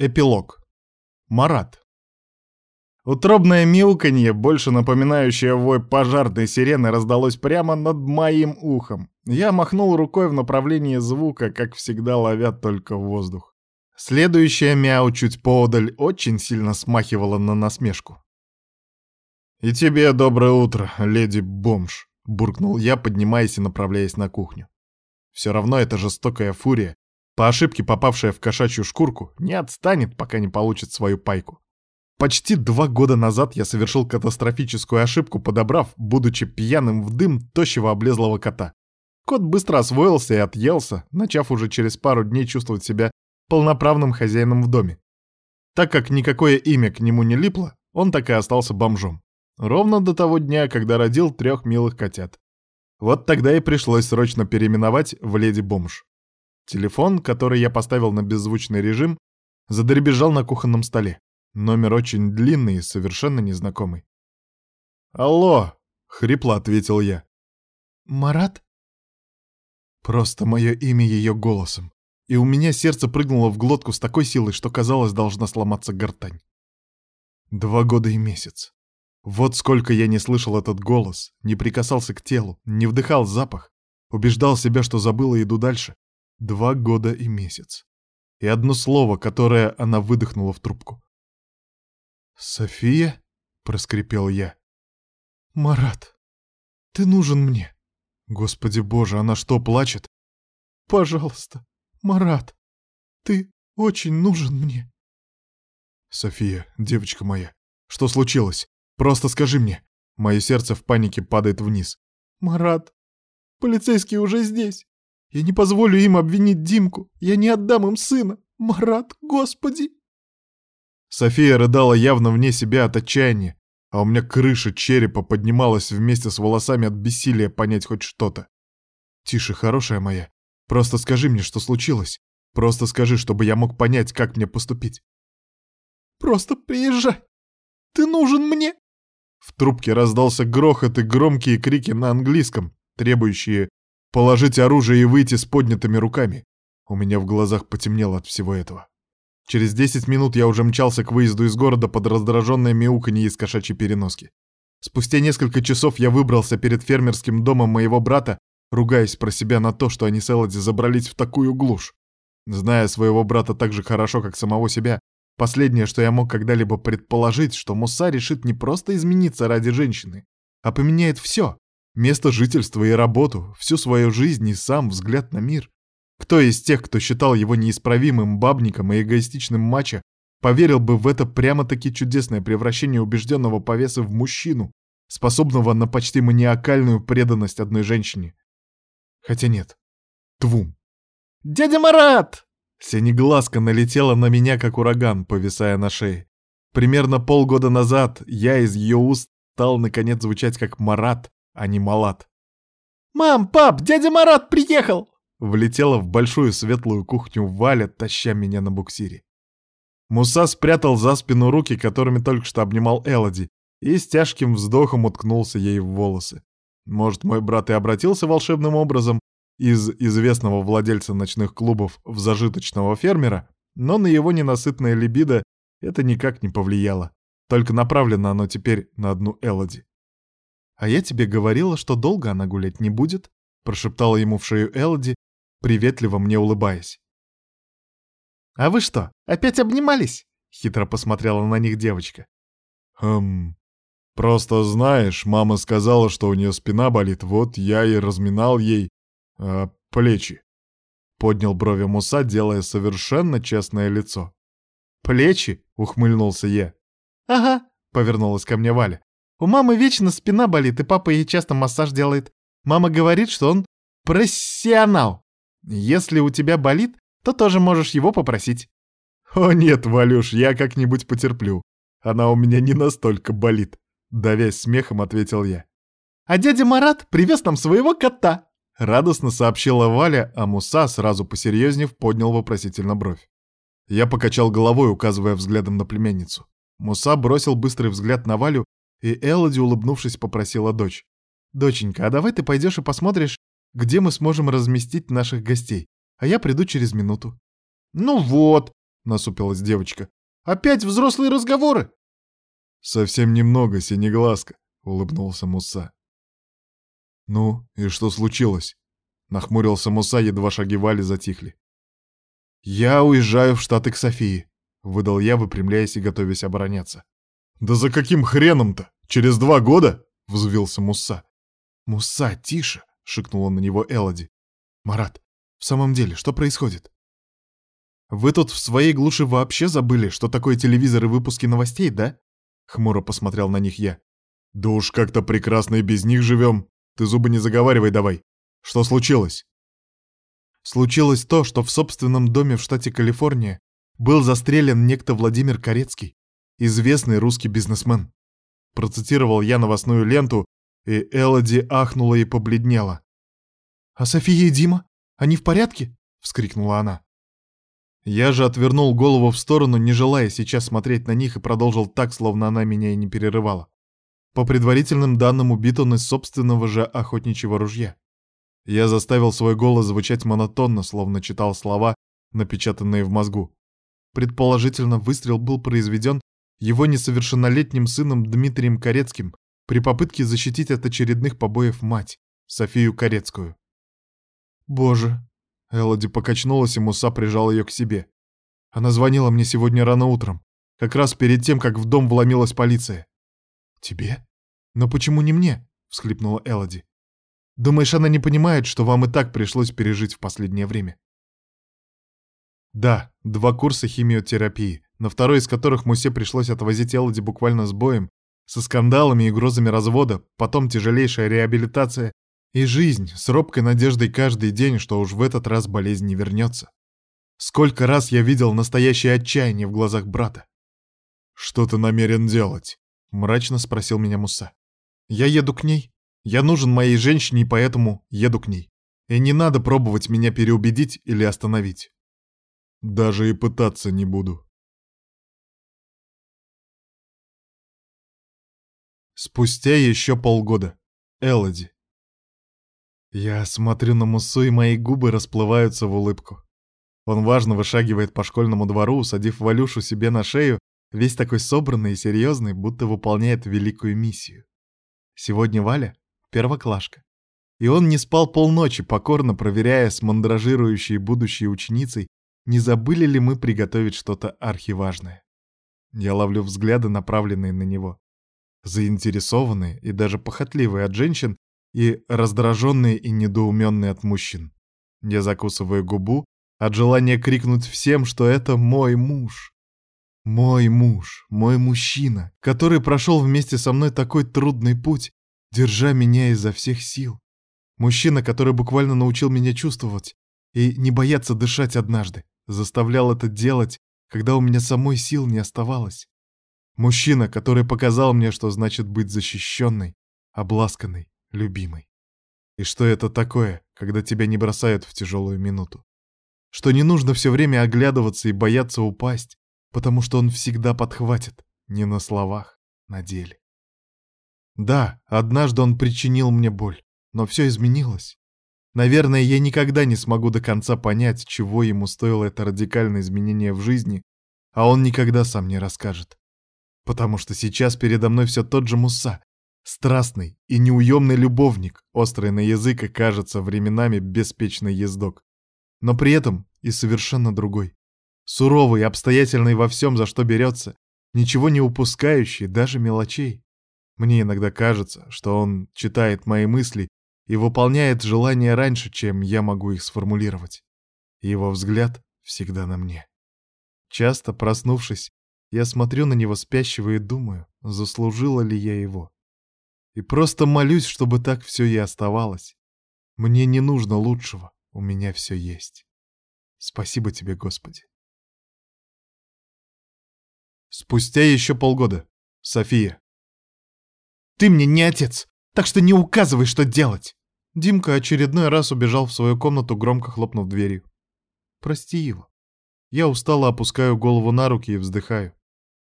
Эпилог. Марат. Утробное мяуканье, больше напоминающее вой пожарной сирены, раздалось прямо над моим ухом. Я махнул рукой в направлении звука, как всегда ловя только воздух. Следующее мяу чуть поодаль очень сильно смахивало на насмешку. «И тебе доброе утро, леди-бомж», — буркнул я, поднимаясь и направляясь на кухню. Все равно эта жестокая фурия по ошибке попавшая в кошачью шкурку, не отстанет, пока не получит свою пайку. Почти два года назад я совершил катастрофическую ошибку, подобрав, будучи пьяным в дым, тощего облезлого кота. Кот быстро освоился и отъелся, начав уже через пару дней чувствовать себя полноправным хозяином в доме. Так как никакое имя к нему не липло, он так и остался бомжом. Ровно до того дня, когда родил трех милых котят. Вот тогда и пришлось срочно переименовать в леди-бомж. Телефон, который я поставил на беззвучный режим, задребезжал на кухонном столе. Номер очень длинный и совершенно незнакомый. «Алло!» — хрипло ответил я. «Марат?» Просто мое имя ее голосом. И у меня сердце прыгнуло в глотку с такой силой, что казалось, должна сломаться гортань. Два года и месяц. Вот сколько я не слышал этот голос, не прикасался к телу, не вдыхал запах, убеждал себя, что забыл и иду дальше. Два года и месяц. И одно слово, которое она выдохнула в трубку. «София?» — проскрипел я. «Марат, ты нужен мне». Господи боже, она что, плачет? «Пожалуйста, Марат, ты очень нужен мне». «София, девочка моя, что случилось? Просто скажи мне». Мое сердце в панике падает вниз. «Марат, полицейские уже здесь. Я не позволю им обвинить Димку. Я не отдам им сына. Марат, господи!» София рыдала явно вне себя от отчаяния, а у меня крыша черепа поднималась вместе с волосами от бессилия понять хоть что-то. «Тише, хорошая моя. Просто скажи мне, что случилось. Просто скажи, чтобы я мог понять, как мне поступить». «Просто приезжай. Ты нужен мне!» В трубке раздался грохот и громкие крики на английском, требующие Положить оружие и выйти с поднятыми руками. У меня в глазах потемнело от всего этого. Через 10 минут я уже мчался к выезду из города под раздраженное мяуканье из кошачьей переноски. Спустя несколько часов я выбрался перед фермерским домом моего брата, ругаясь про себя на то, что они с Элоди забрались в такую глушь. Зная своего брата так же хорошо, как самого себя, последнее, что я мог когда-либо предположить, что Муса решит не просто измениться ради женщины, а поменяет все, Место жительства и работу, всю свою жизнь и сам взгляд на мир. Кто из тех, кто считал его неисправимым бабником и эгоистичным мачо, поверил бы в это прямо-таки чудесное превращение убежденного повеса в мужчину, способного на почти маниакальную преданность одной женщине? Хотя нет. Твум. «Дядя Марат!» Синеглазка налетела на меня, как ураган, повисая на шее. Примерно полгода назад я из ее уст стал наконец звучать как Марат, а не Малат. «Мам, пап, дядя Марат приехал!» Влетела в большую светлую кухню Валя, таща меня на буксире. Муса спрятал за спину руки, которыми только что обнимал Элоди, и с тяжким вздохом уткнулся ей в волосы. Может, мой брат и обратился волшебным образом из известного владельца ночных клубов в зажиточного фермера, но на его ненасытное либидо это никак не повлияло. Только направлено оно теперь на одну Элоди. «А я тебе говорила, что долго она гулять не будет», — прошептала ему в шею Элоди, приветливо мне улыбаясь. «А вы что, опять обнимались?» — хитро посмотрела на них девочка. «Хм... Просто знаешь, мама сказала, что у нее спина болит, вот я и разминал ей... Э, плечи». Поднял брови Муса, делая совершенно честное лицо. «Плечи?» — ухмыльнулся я. «Ага», — повернулась ко мне Валя. У мамы вечно спина болит, и папа ей часто массаж делает. Мама говорит, что он профессионал. Если у тебя болит, то тоже можешь его попросить. О нет, Валюш, я как-нибудь потерплю. Она у меня не настолько болит. Давясь смехом, ответил я. А дядя Марат привез нам своего кота. Радостно сообщила Валя, а Муса, сразу посерьезнев, поднял вопросительно бровь. Я покачал головой, указывая взглядом на племянницу. Муса бросил быстрый взгляд на Валю и Элоди, улыбнувшись, попросила дочь. «Доченька, а давай ты пойдешь и посмотришь, где мы сможем разместить наших гостей, а я приду через минуту». «Ну вот!» — насупилась девочка. «Опять взрослые разговоры?» «Совсем немного, синеглазка», — улыбнулся Муса. «Ну, и что случилось?» — нахмурился Муса, едва шаги Вали затихли. «Я уезжаю в Штаты к Софии», — выдал я, выпрямляясь и готовясь обороняться. «Да за каким хреном-то? Через два года?» — взвился Муса. «Муса, тише!» — шикнула на него Элоди. «Марат, в самом деле, что происходит?» «Вы тут в своей глуши вообще забыли, что такое телевизор и выпуски новостей, да?» Хмуро посмотрел на них я. «Да уж как-то прекрасно и без них живем. Ты зубы не заговаривай давай. Что случилось?» Случилось то, что в собственном доме в штате Калифорния был застрелен некто Владимир Корецкий, известный русский бизнесмен. Процитировал я новостную ленту, и Элоди ахнула и побледнела. «А София и Дима? Они в порядке?» — вскрикнула она. Я же отвернул голову в сторону, не желая сейчас смотреть на них, и продолжил так, словно она меня и не перерывала. По предварительным данным, убит он из собственного же охотничьего ружья. Я заставил свой голос звучать монотонно, словно читал слова, напечатанные в мозгу. Предположительно, выстрел был произведен его несовершеннолетним сыном Дмитрием Корецким при попытке защитить от очередных побоев мать, Софию Корецкую. «Боже!» — Элоди покачнулась, и Муса прижал ее к себе. Она звонила мне сегодня рано утром, как раз перед тем, как в дом вломилась полиция. «Тебе? Но почему не мне?» — всхлипнула Элоди. Думаешь, она не понимает, что вам и так пришлось пережить в последнее время? Да, два курса химиотерапии, на второй из которых Мусе пришлось отвозить Элоди буквально с боем, со скандалами и угрозами развода, потом тяжелейшая реабилитация и жизнь с робкой надеждой каждый день, что уж в этот раз болезнь не вернется. Сколько раз я видел настоящее отчаяние в глазах брата. «Что ты намерен делать?» — мрачно спросил меня Муса. «Я еду к ней», я нужен моей женщине, и поэтому еду к ней. И не надо пробовать меня переубедить или остановить. Даже и пытаться не буду. Спустя еще полгода. Элоди. Я смотрю на Мусу, и мои губы расплываются в улыбку. Он важно вышагивает по школьному двору, усадив Валюшу себе на шею, весь такой собранный и серьезный, будто выполняет великую миссию. Сегодня Валя первоклашка. И он не спал полночи, покорно проверяя с мандражирующей будущей ученицей, не забыли ли мы приготовить что-то архиважное. Я ловлю взгляды, направленные на него. Заинтересованные и даже похотливые от женщин, и раздраженные и недоуменные от мужчин. Я закусываю губу от желания крикнуть всем, что это мой муж. Мой муж, мой мужчина, который прошел вместе со мной такой трудный путь держа меня изо всех сил. Мужчина, который буквально научил меня чувствовать и не бояться дышать однажды, заставлял это делать, когда у меня самой сил не оставалось. Мужчина, который показал мне, что значит быть защищенной, обласканной, любимой. И что это такое, когда тебя не бросают в тяжелую минуту. Что не нужно все время оглядываться и бояться упасть, потому что он всегда подхватит, не на словах, на деле. Да, однажды он причинил мне боль, но все изменилось. Наверное, я никогда не смогу до конца понять, чего ему стоило это радикальное изменение в жизни, а он никогда сам не расскажет. Потому что сейчас передо мной все тот же Муса, страстный и неуемный любовник, острый на язык и, кажется, временами беспечный ездок. Но при этом и совершенно другой. Суровый, обстоятельный во всем, за что берется, ничего не упускающий, даже мелочей. Мне иногда кажется, что он читает мои мысли и выполняет желания раньше, чем я могу их сформулировать. Его взгляд всегда на мне. Часто, проснувшись, я смотрю на него спящего и думаю, заслужила ли я его. И просто молюсь, чтобы так все и оставалось. Мне не нужно лучшего, у меня все есть. Спасибо тебе, Господи. Спустя еще полгода. София. Ты мне не отец, так что не указывай, что делать!» Димка очередной раз убежал в свою комнату, громко хлопнув дверью. «Прости его». Я устало опускаю голову на руки и вздыхаю.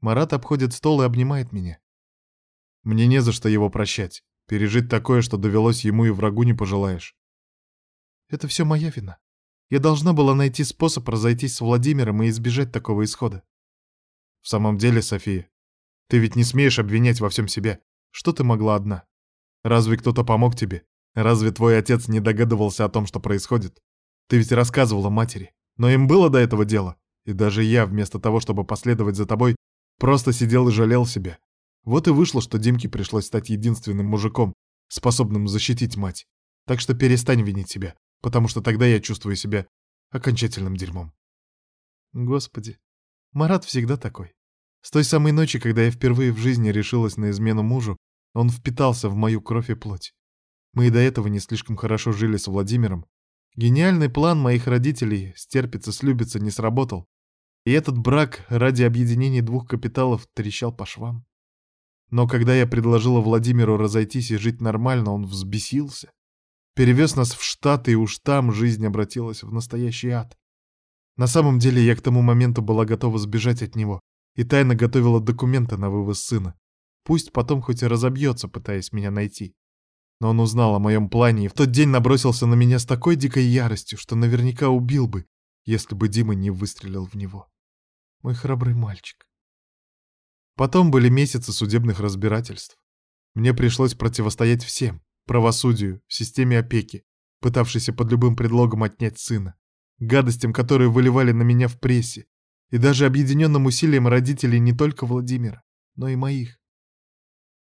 Марат обходит стол и обнимает меня. Мне не за что его прощать. Пережить такое, что довелось ему и врагу не пожелаешь. Это все моя вина. Я должна была найти способ разойтись с Владимиром и избежать такого исхода. В самом деле, София, ты ведь не смеешь обвинять во всем себя. Что ты могла одна? Разве кто-то помог тебе? Разве твой отец не догадывался о том, что происходит? Ты ведь рассказывала матери. Но им было до этого дело. И даже я, вместо того, чтобы последовать за тобой, просто сидел и жалел себя. Вот и вышло, что Димке пришлось стать единственным мужиком, способным защитить мать. Так что перестань винить себя, потому что тогда я чувствую себя окончательным дерьмом. Господи, Марат всегда такой. С той самой ночи, когда я впервые в жизни решилась на измену мужу, он впитался в мою кровь и плоть. Мы и до этого не слишком хорошо жили с Владимиром. Гениальный план моих родителей «стерпится, слюбится» не сработал. И этот брак ради объединения двух капиталов трещал по швам. Но когда я предложила Владимиру разойтись и жить нормально, он взбесился. Перевез нас в Штаты, и уж там жизнь обратилась в настоящий ад. На самом деле я к тому моменту была готова сбежать от него и тайно готовила документы на вывоз сына. Пусть потом хоть и разобьется, пытаясь меня найти. Но он узнал о моем плане и в тот день набросился на меня с такой дикой яростью, что наверняка убил бы, если бы Дима не выстрелил в него. Мой храбрый мальчик. Потом были месяцы судебных разбирательств. Мне пришлось противостоять всем — правосудию, системе опеки, пытавшейся под любым предлогом отнять сына, гадостям, которые выливали на меня в прессе, и даже объединенным усилиям родителей не только Владимира, но и моих.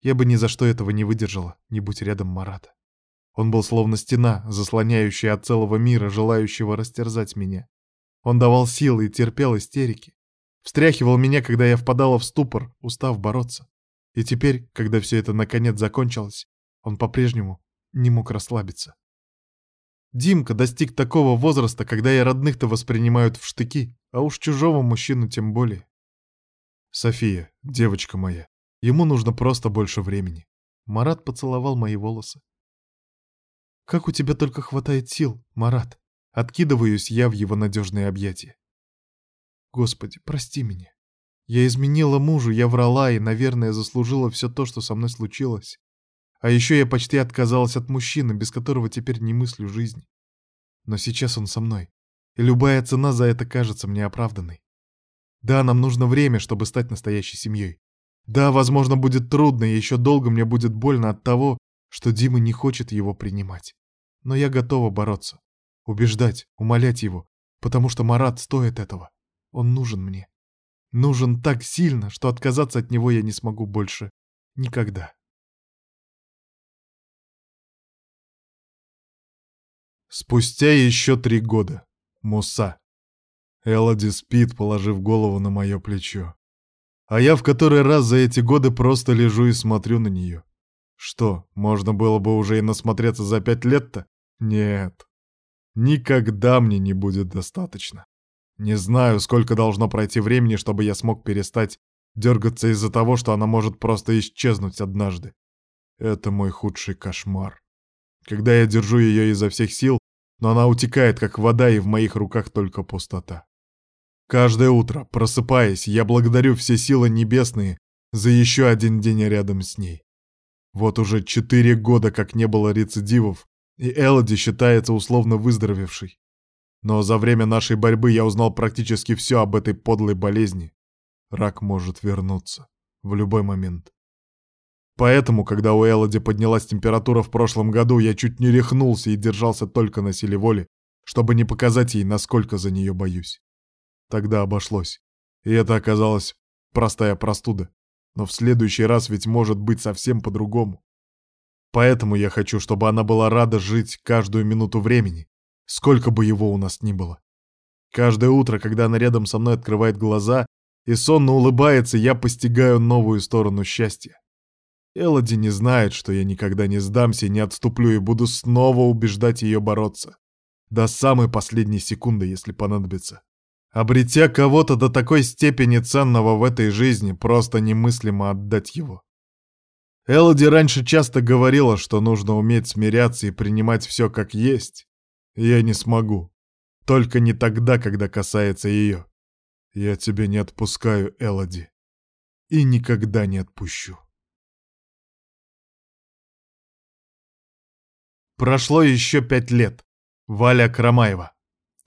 Я бы ни за что этого не выдержала, не будь рядом Марата. Он был словно стена, заслоняющая от целого мира, желающего растерзать меня. Он давал силы и терпел истерики. Встряхивал меня, когда я впадала в ступор, устав бороться. И теперь, когда все это наконец закончилось, он по-прежнему не мог расслабиться. Димка достиг такого возраста, когда и родных-то воспринимают в штыки, а уж чужого мужчину тем более. София, девочка моя, ему нужно просто больше времени. Марат поцеловал мои волосы. Как у тебя только хватает сил, Марат. Откидываюсь я в его надежные объятия. Господи, прости меня. Я изменила мужу, я врала и, наверное, заслужила все то, что со мной случилось. А еще я почти отказалась от мужчины, без которого теперь не мыслю жизни. Но сейчас он со мной, и любая цена за это кажется мне оправданной. Да, нам нужно время, чтобы стать настоящей семьей. Да, возможно, будет трудно, и еще долго мне будет больно от того, что Дима не хочет его принимать. Но я готова бороться, убеждать, умолять его, потому что Марат стоит этого. Он нужен мне. Нужен так сильно, что отказаться от него я не смогу больше никогда. Спустя еще три года. Муса. Элоди спит, положив голову на мое плечо. А я в который раз за эти годы просто лежу и смотрю на нее. Что, можно было бы уже и насмотреться за пять лет-то? Нет. Никогда мне не будет достаточно. Не знаю, сколько должно пройти времени, чтобы я смог перестать дергаться из-за того, что она может просто исчезнуть однажды. Это мой худший кошмар. Когда я держу ее изо всех сил, но она утекает, как вода, и в моих руках только пустота. Каждое утро, просыпаясь, я благодарю все силы небесные за еще один день рядом с ней. Вот уже четыре года как не было рецидивов, и Элоди считается условно выздоровевшей. Но за время нашей борьбы я узнал практически все об этой подлой болезни. Рак может вернуться в любой момент. Поэтому, когда у Элоди поднялась температура в прошлом году, я чуть не рехнулся и держался только на силе воли, чтобы не показать ей, насколько за нее боюсь. Тогда обошлось. И это оказалась простая простуда. Но в следующий раз ведь может быть совсем по-другому. Поэтому я хочу, чтобы она была рада жить каждую минуту времени, сколько бы его у нас ни было. Каждое утро, когда она рядом со мной открывает глаза и сонно улыбается, я постигаю новую сторону счастья. Элоди не знает, что я никогда не сдамся не отступлю, и буду снова убеждать ее бороться. До самой последней секунды, если понадобится. Обретя кого-то до такой степени ценного в этой жизни, просто немыслимо отдать его. Элоди раньше часто говорила, что нужно уметь смиряться и принимать все как есть. Я не смогу. Только не тогда, когда касается ее. Я тебя не отпускаю, Элоди. И никогда не отпущу. Прошло еще пять лет. Валя Крамаева.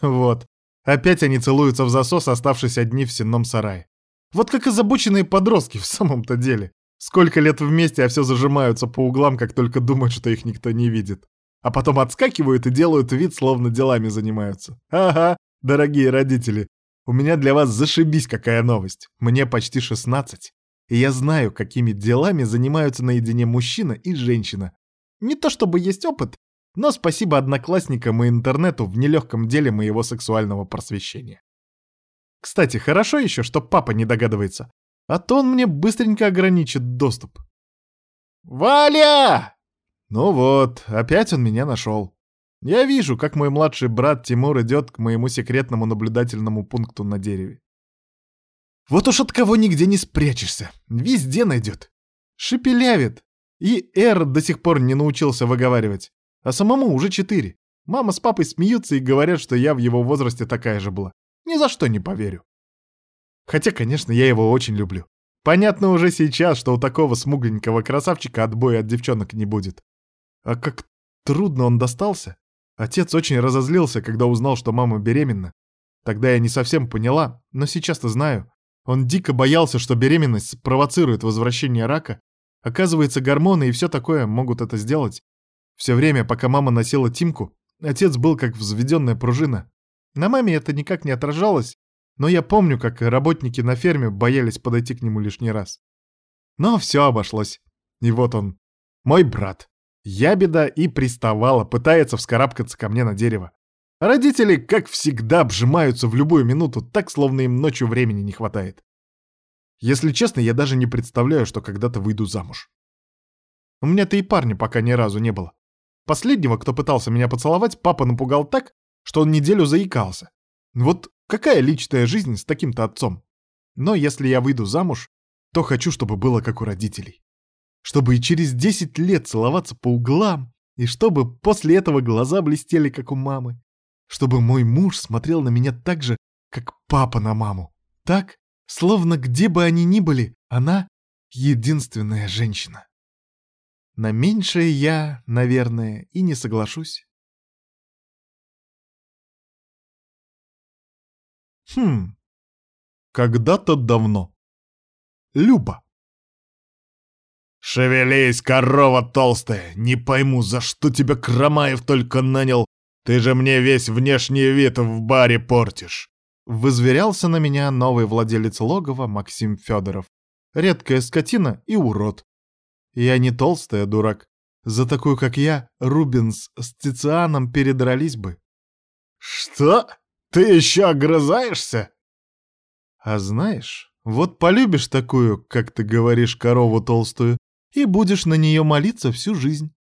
Вот. Опять они целуются в засос, оставшись одни в сенном сарае. Вот как озабоченные подростки в самом-то деле. Сколько лет вместе, а все зажимаются по углам, как только думают, что их никто не видит. А потом отскакивают и делают вид, словно делами занимаются. Ага, дорогие родители, у меня для вас зашибись какая новость. Мне почти 16. И я знаю, какими делами занимаются наедине мужчина и женщина. Не то чтобы есть опыт, но спасибо одноклассникам и интернету в нелегком деле моего сексуального просвещения. Кстати, хорошо еще, что папа не догадывается, а то он мне быстренько ограничит доступ. «Валя!» Ну вот, опять он меня нашел. Я вижу, как мой младший брат Тимур идет к моему секретному наблюдательному пункту на дереве. Вот уж от кого нигде не спрячешься, везде найдет. Шепелявит. И «Р» до сих пор не научился выговаривать, а самому уже четыре. Мама с папой смеются и говорят, что я в его возрасте такая же была. Ни за что не поверю. Хотя, конечно, я его очень люблю. Понятно уже сейчас, что у такого смугленького красавчика отбоя от девчонок не будет. А как трудно он достался. Отец очень разозлился, когда узнал, что мама беременна. Тогда я не совсем поняла, но сейчас-то знаю. Он дико боялся, что беременность спровоцирует возвращение рака. Оказывается, гормоны и все такое могут это сделать. Все время, пока мама носила Тимку, отец был как взведенная пружина. На маме это никак не отражалось, но я помню, как работники на ферме боялись подойти к нему лишний раз. Но все обошлось. И вот он, мой брат. Ябеда и приставала, пытается вскарабкаться ко мне на дерево. Родители, как всегда, обжимаются в любую минуту, так, словно им ночью времени не хватает. Если честно, я даже не представляю, что когда-то выйду замуж. У меня-то и парня пока ни разу не было. Последнего, кто пытался меня поцеловать, папа напугал так, что он неделю заикался. Вот какая личная жизнь с таким-то отцом? Но если я выйду замуж, то хочу, чтобы было как у родителей. Чтобы и через 10 лет целоваться по углам, и чтобы после этого глаза блестели, как у мамы. Чтобы мой муж смотрел на меня так же, как папа на маму. Так, словно где бы они ни были, она — единственная женщина. На меньшее я, наверное, и не соглашусь. Хм. Когда-то давно. Люба. «Шевелись, корова толстая! Не пойму, за что тебя Крамаев только нанял? Ты же мне весь внешний вид в баре портишь!» Возверялся на меня новый владелец логова Максим Федоров. Редкая скотина и урод. Я не толстая, дурак. За такую, как я, Рубинс с Тицианом передрались бы. «Что? Ты еще огрызаешься?» «А знаешь, вот полюбишь такую, как ты говоришь, корову толстую, и будешь на нее молиться всю жизнь».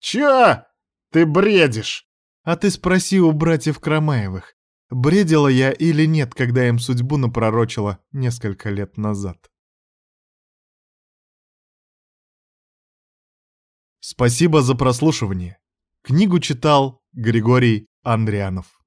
«Чё? Ты бредишь?» «А ты спроси у братьев Крамаевых, бредила я или нет, когда им судьбу напророчила несколько лет назад». Спасибо за прослушивание. Книгу читал Григорий Андрианов.